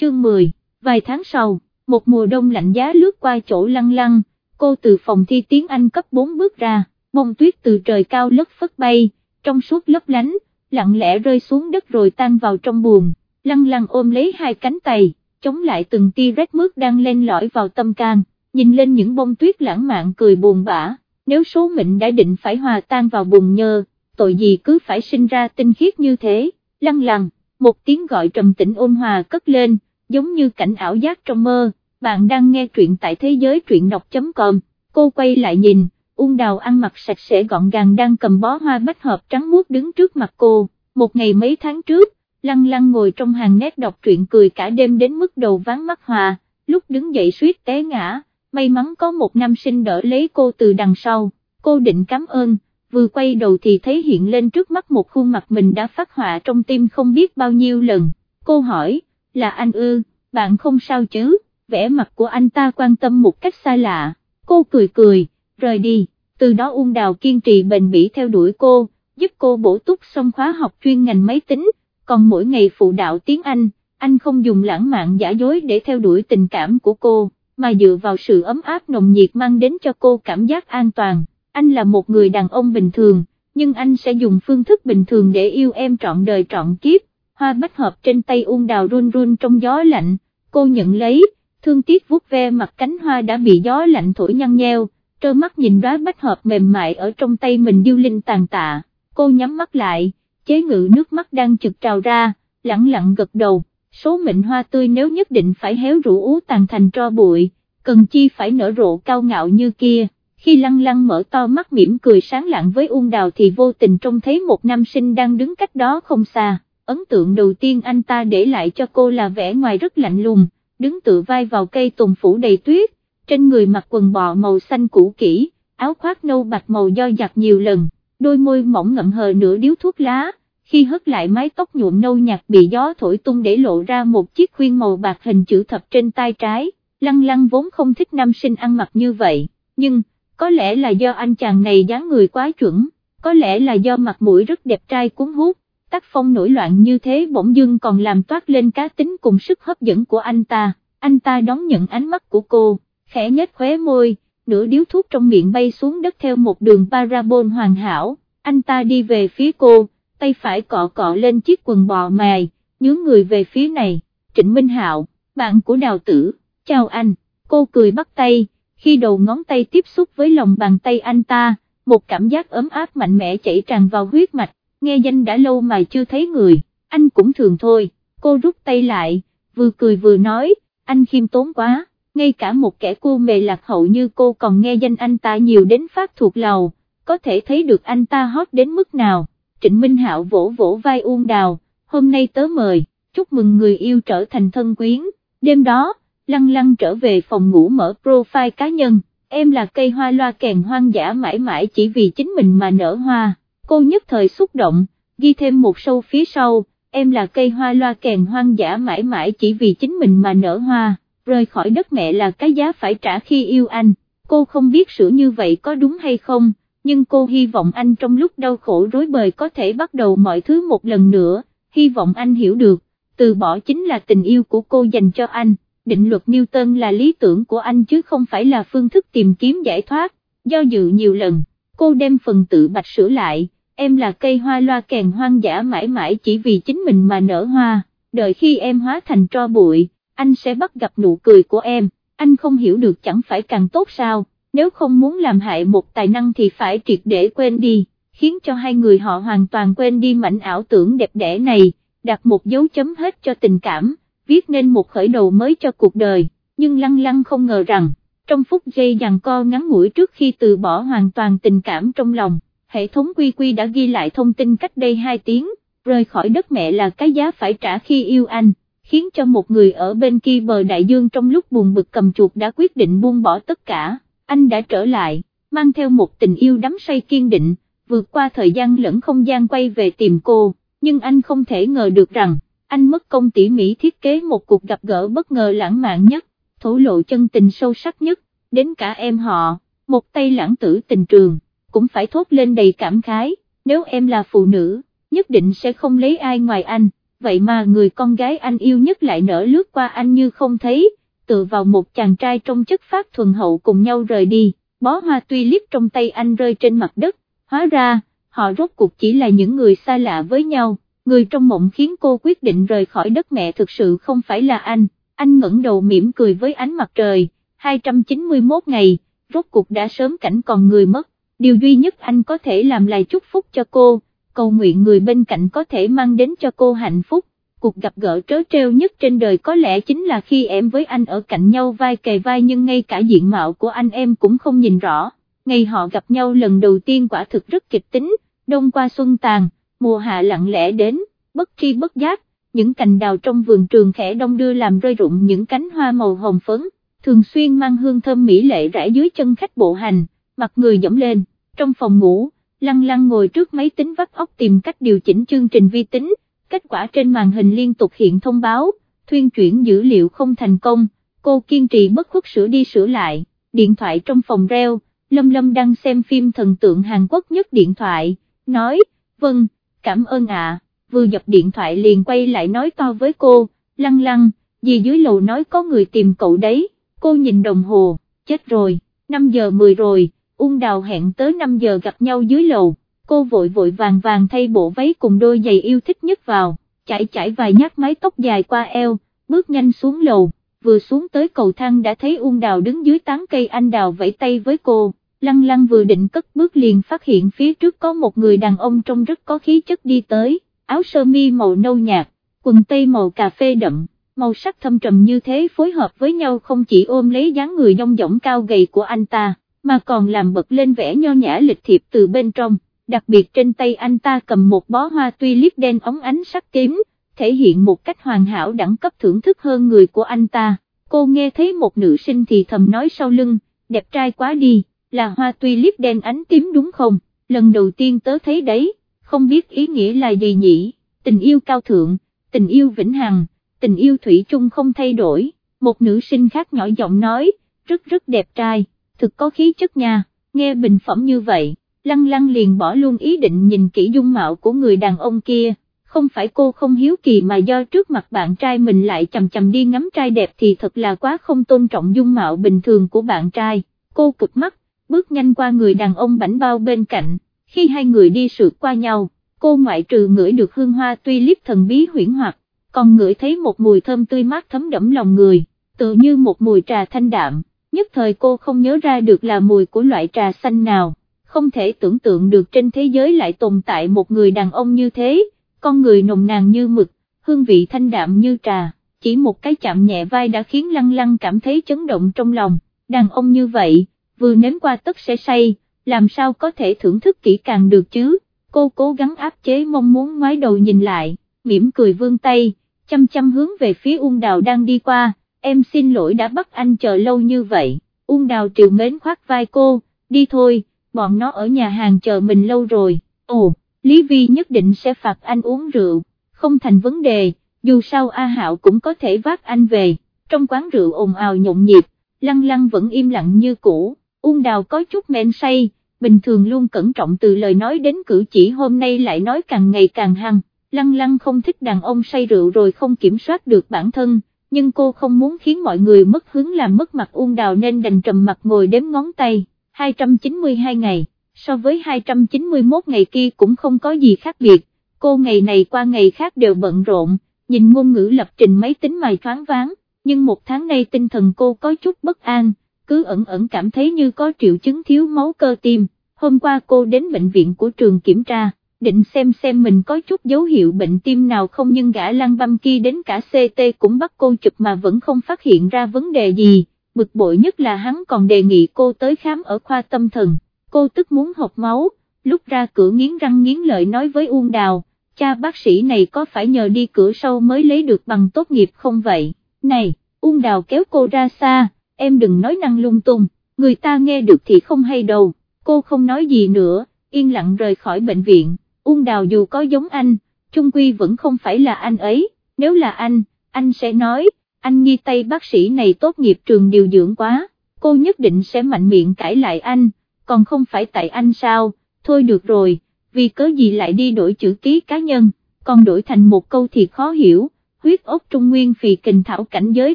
chương 10, vài tháng sau, một mùa đông lạnh giá lướt qua chỗ lăng lăng, cô từ phòng thi tiếng Anh cấp 4 bước ra, bông tuyết từ trời cao lất phất bay, trong suốt lấp lánh, lặng lẽ rơi xuống đất rồi tan vào trong buồn, lăng lăng ôm lấy hai cánh tay, chống lại từng tia rét mướt đang lên lõi vào tâm can, nhìn lên những bông tuyết lãng mạn cười buồn bã, nếu số mệnh đã định phải hòa tan vào bùn nhơ, tội gì cứ phải sinh ra tinh khiết như thế, lăng lăng, một tiếng gọi trầm tĩnh ôn hòa cất lên, giống như cảnh ảo giác trong mơ, bạn đang nghe truyện tại thế giới truyện đọc.com, cô quay lại nhìn, Ung Đào ăn mặc sạch sẽ gọn gàng đang cầm bó hoa bách hợp trắng muốt đứng trước mặt cô, một ngày mấy tháng trước, lăng lăng ngồi trong hàng nét đọc truyện cười cả đêm đến mức đầu ván mắt hòa, lúc đứng dậy suýt té ngã, may mắn có một nam sinh đỡ lấy cô từ đằng sau, cô định cảm ơn, vừa quay đầu thì thấy hiện lên trước mắt một khuôn mặt mình đã phát họa trong tim không biết bao nhiêu lần, cô hỏi, là anh ư, bạn không sao chứ, vẻ mặt của anh ta quan tâm một cách xa lạ, cô cười cười, rời đi, từ đó Uông Đào kiên trì bền bỉ theo đuổi cô, giúp cô bổ túc xong khóa học chuyên ngành máy tính, còn mỗi ngày phụ đạo tiếng Anh, anh không dùng lãng mạn giả dối để theo đuổi tình cảm của cô, mà dựa vào sự ấm áp nồng nhiệt mang đến cho cô cảm giác an toàn, anh là một người đàn ông bình thường, nhưng anh sẽ dùng phương thức bình thường để yêu em trọn đời trọn kiếp, hoa bách hợp trên tay Uông Đào run run trong gió lạnh, cô nhận lấy, thương tiếc vuốt ve mặt cánh hoa đã bị gió lạnh thổi nhăn nheo, trơ mắt nhìn đóa bách hợp mềm mại ở trong tay mình điêu linh tàn tạ, cô nhắm mắt lại, chế ngự nước mắt đang trực trào ra, lặng lặng gật đầu, số mệnh hoa tươi nếu nhất định phải héo rũ ú tàn thành tro bụi, cần chi phải nở rộ cao ngạo như kia. Khi lăng lăng mở to mắt mỉm cười sáng lạng với Uông Đào thì vô tình trông thấy một nam sinh đang đứng cách đó không xa, ấn tượng đầu tiên anh ta để lại cho cô là vẻ ngoài rất lạnh lùng, đứng tự vai vào cây tùng phủ đầy tuyết, trên người mặc quần bò màu xanh cũ kỹ, áo khoác nâu bạc màu do giặt nhiều lần, đôi môi mỏng ngậm hờ nửa điếu thuốc lá, khi hất lại mái tóc nhuộm nâu nhạt bị gió thổi tung để lộ ra một chiếc khuyên màu bạc hình chữ thập trên tay trái, lăng lăng vốn không thích nam sinh ăn mặc như vậy, nhưng, có lẽ là do anh chàng này dáng người quá chuẩn, có lẽ là do mặt mũi rất đẹp trai cuốn hút, tác phong nổi loạn như thế bỗng dưng còn làm toát lên cá tính cùng sức hấp dẫn của anh ta, anh ta đón nhận ánh mắt của cô, khẽ nhếch khóe môi, nửa điếu thuốc trong miệng bay xuống đất theo một đường parabol hoàn hảo, anh ta đi về phía cô, tay phải cọ cọ lên chiếc quần bò mài, nhướng người về phía này, Trịnh Minh Hạo, bạn của đào tử, chào anh, cô cười bắt tay, khi đầu ngón tay tiếp xúc với lòng bàn tay anh ta, một cảm giác ấm áp mạnh mẽ chảy tràn vào huyết mạch, nghe danh đã lâu mà chưa thấy người, anh cũng thường thôi, cô rút tay lại, vừa cười vừa nói, anh khiêm tốn quá, ngay cả một kẻ cô mề lạc hậu như cô còn nghe danh anh ta nhiều đến phát thuộc lầu, có thể thấy được anh ta hot đến mức nào, Trịnh Minh Hạo vỗ vỗ vai Uông Đào, hôm nay tớ mời, chúc mừng người yêu trở thành thân quyến, đêm đó, lăng lăng trở về phòng ngủ mở profile cá nhân, em là cây hoa loa kèn hoang dã mãi mãi chỉ vì chính mình mà nở hoa, cô nhất thời xúc động, ghi thêm một sâu phía sau, em là cây hoa loa kèn hoang dã mãi mãi chỉ vì chính mình mà nở hoa, rời khỏi đất mẹ là cái giá phải trả khi yêu anh, cô không biết sửa như vậy có đúng hay không, nhưng cô hy vọng anh trong lúc đau khổ rối bời có thể bắt đầu mọi thứ một lần nữa, hy vọng anh hiểu được, từ bỏ chính là tình yêu của cô dành cho anh. Định luật Newton là lý tưởng của anh chứ không phải là phương thức tìm kiếm giải thoát, do dự nhiều lần, cô đem phần tự bạch sửa lại, em là cây hoa loa kèn hoang dã mãi mãi chỉ vì chính mình mà nở hoa, đợi khi em hóa thành tro bụi, anh sẽ bắt gặp nụ cười của em, anh không hiểu được chẳng phải càng tốt sao, nếu không muốn làm hại một tài năng thì phải triệt để quên đi, khiến cho hai người họ hoàn toàn quên đi mảnh ảo tưởng đẹp đẽ này, đặt một dấu chấm hết cho tình cảm viết nên một khởi đầu mới cho cuộc đời, nhưng lăng lăng không ngờ rằng, trong phút giây giằng co ngắn ngủi trước khi từ bỏ hoàn toàn tình cảm trong lòng, hệ thống quy quy đã ghi lại thông tin cách đây 2 tiếng, rời khỏi đất mẹ là cái giá phải trả khi yêu anh, khiến cho một người ở bên kia bờ đại dương trong lúc buồn bực cầm chuột đã quyết định buông bỏ tất cả, anh đã trở lại, mang theo một tình yêu đắm say kiên định, vượt qua thời gian lẫn không gian quay về tìm cô, nhưng anh không thể ngờ được rằng, anh mất công tỉ mỉ thiết kế một cuộc gặp gỡ bất ngờ lãng mạn nhất, thổ lộ chân tình sâu sắc nhất, đến cả em họ, một tay lãng tử tình trường, cũng phải thốt lên đầy cảm khái, nếu em là phụ nữ, nhất định sẽ không lấy ai ngoài anh, vậy mà người con gái anh yêu nhất lại nở lướt qua anh như không thấy, tự vào một chàng trai trong chất phát thuần hậu cùng nhau rời đi, bó hoa tuy liếp trong tay anh rơi trên mặt đất, hóa ra, họ rốt cuộc chỉ là những người xa lạ với nhau, người trong mộng khiến cô quyết định rời khỏi đất mẹ thực sự không phải là anh, anh ngẩng đầu mỉm cười với ánh mặt trời, 291 ngày, rốt cuộc đã sớm cảnh còn người mất, điều duy nhất anh có thể làm là chúc phúc cho cô, cầu nguyện người bên cạnh có thể mang đến cho cô hạnh phúc. Cuộc gặp gỡ trớ trêu nhất trên đời có lẽ chính là khi em với anh ở cạnh nhau vai kề vai nhưng ngay cả diện mạo của anh em cũng không nhìn rõ. Ngày họ gặp nhau lần đầu tiên quả thực rất kịch tính, đông qua xuân tàn, mùa hạ lặng lẽ đến, bất tri bất giác, những cành đào trong vườn trường khẽ đông đưa làm rơi rụng những cánh hoa màu hồng phấn, thường xuyên mang hương thơm mỹ lệ rải dưới chân khách bộ hành, mặt người dẫm lên, trong phòng ngủ, lăng lăng ngồi trước máy tính vắt óc tìm cách điều chỉnh chương trình vi tính, kết quả trên màn hình liên tục hiện thông báo, thuyên chuyển dữ liệu không thành công, cô kiên trì bất khuất sửa đi sửa lại, điện thoại trong phòng reo, Lâm Lâm đang xem phim thần tượng Hàn Quốc nhất điện thoại, nói, vâng, cảm ơn ạ, vừa dập điện thoại liền quay lại nói to với cô, lăng lăng, gì dưới lầu nói có người tìm cậu đấy, cô nhìn đồng hồ, chết rồi, 5 giờ 10 rồi, Ung Đào hẹn tới 5 giờ gặp nhau dưới lầu, cô vội vội vàng vàng thay bộ váy cùng đôi giày yêu thích nhất vào, chải chải vài nhát mái tóc dài qua eo, bước nhanh xuống lầu, vừa xuống tới cầu thang đã thấy Ung Đào đứng dưới tán cây anh đào vẫy tay với cô, lăng lăng vừa định cất bước liền phát hiện phía trước có một người đàn ông trông rất có khí chất đi tới, áo sơ mi màu nâu nhạt, quần tây màu cà phê đậm, màu sắc thâm trầm như thế phối hợp với nhau không chỉ ôm lấy dáng người dông dỏng cao gầy của anh ta, mà còn làm bật lên vẻ nho nhã lịch thiệp từ bên trong, đặc biệt trên tay anh ta cầm một bó hoa tuy liếp đen ống ánh sắc tím, thể hiện một cách hoàn hảo đẳng cấp thưởng thức hơn người của anh ta, cô nghe thấy một nữ sinh thì thầm nói sau lưng, đẹp trai quá đi, là hoa tuy liếp đen ánh tím đúng không, lần đầu tiên tớ thấy đấy, không biết ý nghĩa là gì nhỉ, tình yêu cao thượng, tình yêu vĩnh hằng, tình yêu thủy chung không thay đổi, một nữ sinh khác nhỏ giọng nói, rất rất đẹp trai thực có khí chất nha, nghe bình phẩm như vậy, lăng lăng liền bỏ luôn ý định nhìn kỹ dung mạo của người đàn ông kia, không phải cô không hiếu kỳ mà do trước mặt bạn trai mình lại chầm chầm đi ngắm trai đẹp thì thật là quá không tôn trọng dung mạo bình thường của bạn trai, cô cụt mắt, bước nhanh qua người đàn ông bảnh bao bên cạnh, khi hai người đi sượt qua nhau, cô ngoại trừ ngửi được hương hoa tuy liếp thần bí huyển hoặc, còn ngửi thấy một mùi thơm tươi mát thấm đẫm lòng người, tự như một mùi trà thanh đạm nhất thời cô không nhớ ra được là mùi của loại trà xanh nào, không thể tưởng tượng được trên thế giới lại tồn tại một người đàn ông như thế, con người nồng nàn như mực, hương vị thanh đạm như trà, chỉ một cái chạm nhẹ vai đã khiến lăng lăng cảm thấy chấn động trong lòng, đàn ông như vậy, vừa nếm qua tất sẽ say, làm sao có thể thưởng thức kỹ càng được chứ, cô cố gắng áp chế mong muốn ngoái đầu nhìn lại, mỉm cười vươn tay, chăm chăm hướng về phía Ung Đào đang đi qua em xin lỗi đã bắt anh chờ lâu như vậy, Uông Đào triều mến khoát vai cô, đi thôi, bọn nó ở nhà hàng chờ mình lâu rồi, ồ, Lý Vi nhất định sẽ phạt anh uống rượu, không thành vấn đề, dù sao A Hạo cũng có thể vác anh về, trong quán rượu ồn ào nhộn nhịp, lăng lăng vẫn im lặng như cũ, Uông Đào có chút men say, bình thường luôn cẩn trọng từ lời nói đến cử chỉ hôm nay lại nói càng ngày càng hăng, lăng lăng không thích đàn ông say rượu rồi không kiểm soát được bản thân nhưng cô không muốn khiến mọi người mất hứng làm mất mặt Uông Đào nên đành trầm mặt ngồi đếm ngón tay, 292 ngày, so với 291 ngày kia cũng không có gì khác biệt, cô ngày này qua ngày khác đều bận rộn, nhìn ngôn ngữ lập trình máy tính mài thoáng váng, nhưng một tháng nay tinh thần cô có chút bất an, cứ ẩn ẩn cảm thấy như có triệu chứng thiếu máu cơ tim, hôm qua cô đến bệnh viện của trường kiểm tra định xem xem mình có chút dấu hiệu bệnh tim nào không nhưng gã lăng băm kia đến cả CT cũng bắt cô chụp mà vẫn không phát hiện ra vấn đề gì, bực bội nhất là hắn còn đề nghị cô tới khám ở khoa tâm thần, cô tức muốn hộp máu, lúc ra cửa nghiến răng nghiến lợi nói với Uông Đào, cha bác sĩ này có phải nhờ đi cửa sau mới lấy được bằng tốt nghiệp không vậy, này, Uông Đào kéo cô ra xa, em đừng nói năng lung tung, người ta nghe được thì không hay đâu, cô không nói gì nữa, yên lặng rời khỏi bệnh viện. Uông Đào dù có giống anh, Trung Quy vẫn không phải là anh ấy, nếu là anh, anh sẽ nói, anh nghi tay bác sĩ này tốt nghiệp trường điều dưỡng quá, cô nhất định sẽ mạnh miệng cãi lại anh, còn không phải tại anh sao, thôi được rồi, vì cớ gì lại đi đổi chữ ký cá nhân, còn đổi thành một câu thì khó hiểu, huyết ốc trung nguyên phì kình thảo cảnh giới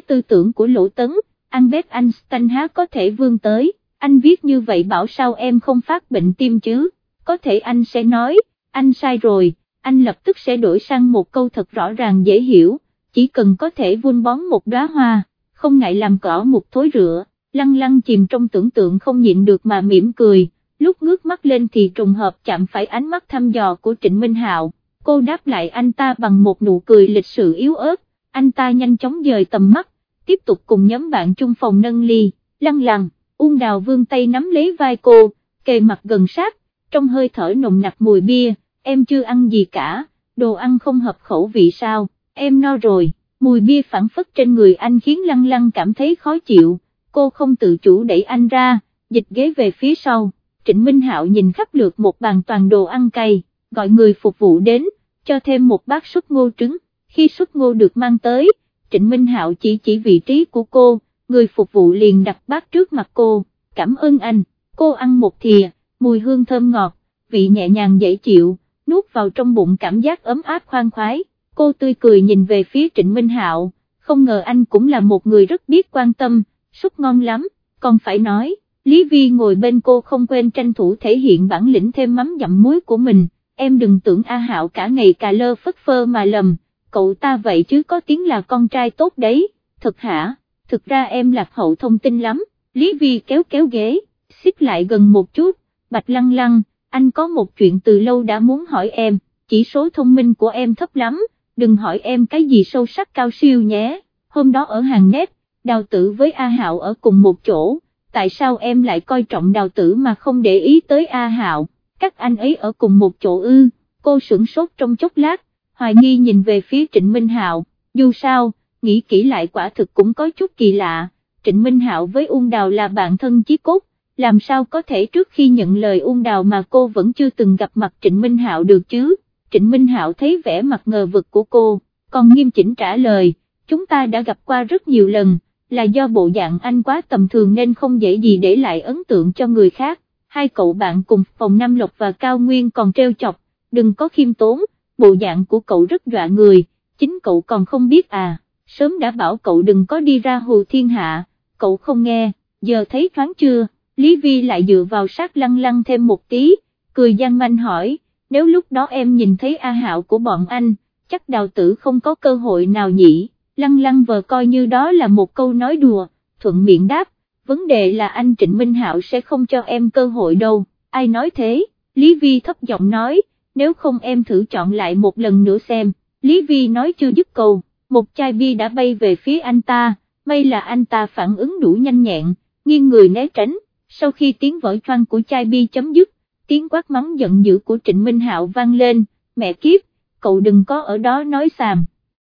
tư tưởng của Lỗ Tấn, Albert Einstein há có thể vươn tới, anh viết như vậy bảo sao em không phát bệnh tim chứ, có thể anh sẽ nói, anh sai rồi, anh lập tức sẽ đổi sang một câu thật rõ ràng dễ hiểu, chỉ cần có thể vun bón một đóa hoa, không ngại làm cỏ một thối rửa, lăng lăng chìm trong tưởng tượng không nhịn được mà mỉm cười, lúc ngước mắt lên thì trùng hợp chạm phải ánh mắt thăm dò của Trịnh Minh Hạo, cô đáp lại anh ta bằng một nụ cười lịch sự yếu ớt, anh ta nhanh chóng dời tầm mắt, tiếp tục cùng nhóm bạn chung phòng nâng ly, lăng lăng, ung đào vương tay nắm lấy vai cô, kề mặt gần sát, trong hơi thở nồng nặc mùi bia, em chưa ăn gì cả, đồ ăn không hợp khẩu vị sao, em no rồi, mùi bia phản phất trên người anh khiến lăng lăng cảm thấy khó chịu, cô không tự chủ đẩy anh ra, dịch ghế về phía sau, Trịnh Minh Hạo nhìn khắp lượt một bàn toàn đồ ăn cay, gọi người phục vụ đến, cho thêm một bát súp ngô trứng, khi súp ngô được mang tới, Trịnh Minh Hạo chỉ chỉ vị trí của cô, người phục vụ liền đặt bát trước mặt cô, cảm ơn anh, cô ăn một thìa, mùi hương thơm ngọt, vị nhẹ nhàng dễ chịu, nuốt vào trong bụng cảm giác ấm áp khoan khoái, cô tươi cười nhìn về phía Trịnh Minh Hạo, không ngờ anh cũng là một người rất biết quan tâm, súc ngon lắm, còn phải nói, Lý Vi ngồi bên cô không quên tranh thủ thể hiện bản lĩnh thêm mắm dặm muối của mình, em đừng tưởng A Hạo cả ngày cà lơ phất phơ mà lầm, cậu ta vậy chứ có tiếng là con trai tốt đấy, thật hả, thực ra em lạc hậu thông tin lắm, Lý Vi kéo kéo ghế, xích lại gần một chút, bạch lăng lăng, anh có một chuyện từ lâu đã muốn hỏi em, chỉ số thông minh của em thấp lắm, đừng hỏi em cái gì sâu sắc cao siêu nhé, hôm đó ở hàng nét, đào tử với A Hạo ở cùng một chỗ, tại sao em lại coi trọng đào tử mà không để ý tới A Hạo, các anh ấy ở cùng một chỗ ư, cô sửng sốt trong chốc lát, hoài nghi nhìn về phía Trịnh Minh Hạo, dù sao, nghĩ kỹ lại quả thực cũng có chút kỳ lạ, Trịnh Minh Hạo với Uông Đào là bạn thân chí cốt, làm sao có thể trước khi nhận lời ung Đào mà cô vẫn chưa từng gặp mặt Trịnh Minh Hạo được chứ, Trịnh Minh Hạo thấy vẻ mặt ngờ vực của cô, còn nghiêm chỉnh trả lời, chúng ta đã gặp qua rất nhiều lần, là do bộ dạng anh quá tầm thường nên không dễ gì để lại ấn tượng cho người khác, hai cậu bạn cùng phòng Nam Lộc và Cao Nguyên còn treo chọc, đừng có khiêm tốn, bộ dạng của cậu rất dọa người, chính cậu còn không biết à, sớm đã bảo cậu đừng có đi ra hồ thiên hạ, cậu không nghe, giờ thấy thoáng chưa, Lý Vi lại dựa vào sát lăng lăng thêm một tí, cười gian manh hỏi, nếu lúc đó em nhìn thấy A Hạo của bọn anh, chắc đào tử không có cơ hội nào nhỉ, lăng lăng vờ coi như đó là một câu nói đùa, thuận miệng đáp, vấn đề là anh Trịnh Minh Hạo sẽ không cho em cơ hội đâu, ai nói thế, Lý Vi thấp giọng nói, nếu không em thử chọn lại một lần nữa xem, Lý Vi nói chưa dứt câu, một chai bia đã bay về phía anh ta, may là anh ta phản ứng đủ nhanh nhẹn, nghiêng người né tránh, sau khi tiếng vỡ choang của chai Bi chấm dứt, tiếng quát mắng giận dữ của Trịnh Minh Hạo vang lên, mẹ kiếp, cậu đừng có ở đó nói xàm.